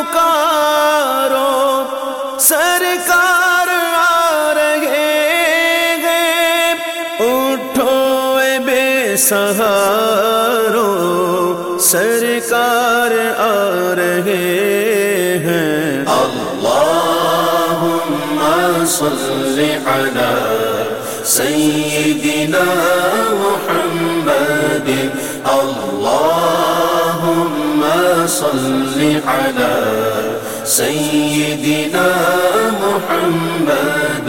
علی پکارو سرکار آ رہے ہیں۔ اٹھو اے بے سہارو سرکار آ رہے ہیں۔ اللهم صل على سيدنا محمد۔ اللهم صل على سيدنا محمد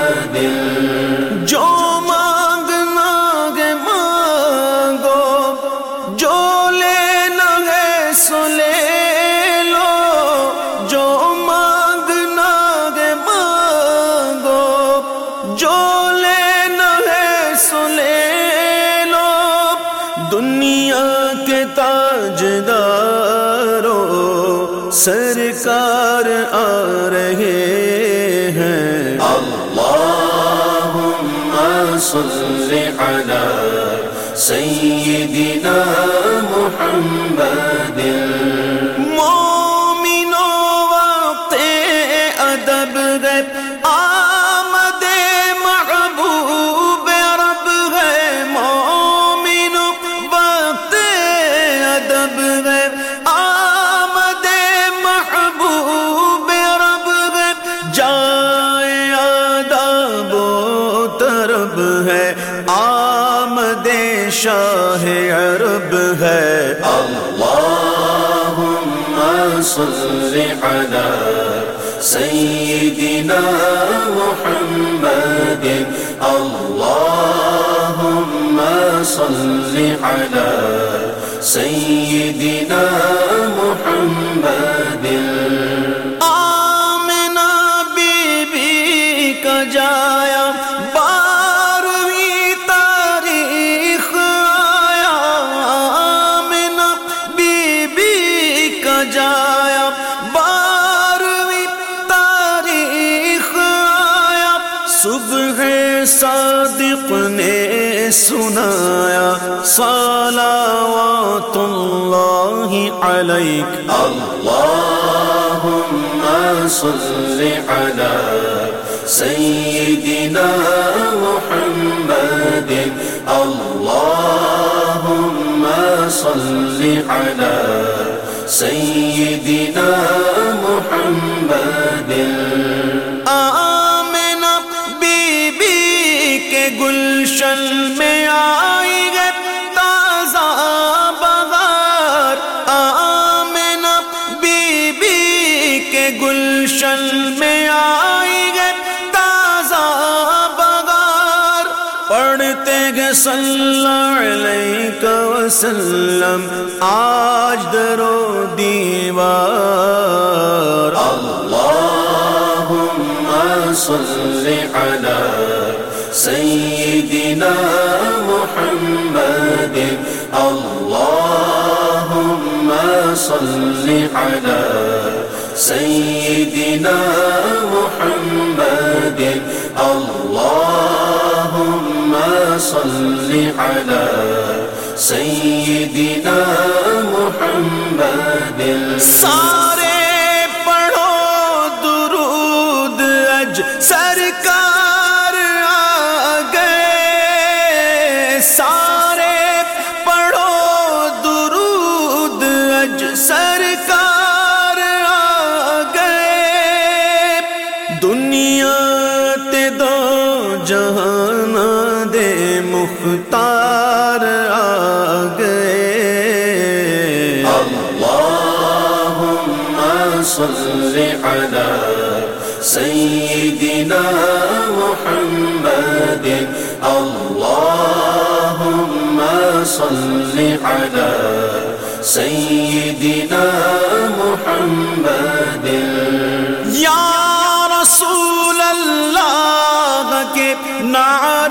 تاجدارو سرکار آ رہے ہیں۔ اللہم صلی علی سیدنا محمد طرب ہے، آمد شاہ عرب ہے۔ اللهم صل على سيدنا محمد۔ اللهم صل على سيدنا صبح صادق نے سنایا، صلوات اللہ علیک۔ اللهم صل على سيدنا محمد۔ اللهم صل على سيدنا محمد۔ گلشن میں آئی گے تازہ بغار آمنا بی بی کے گلشن میں آئی گے تازہ بغار پڑھتے گے صلی علیہ وسلم، آج درو دیوار۔ اللهم صل على سيدنا محمد. اللهم صل على سيدنا محمد. اللهم صل على سيدنا محمد. صلى صل على سيدنا محمد. اللهم صل على سيدنا محمد. یا رسول اللہ کے نعرے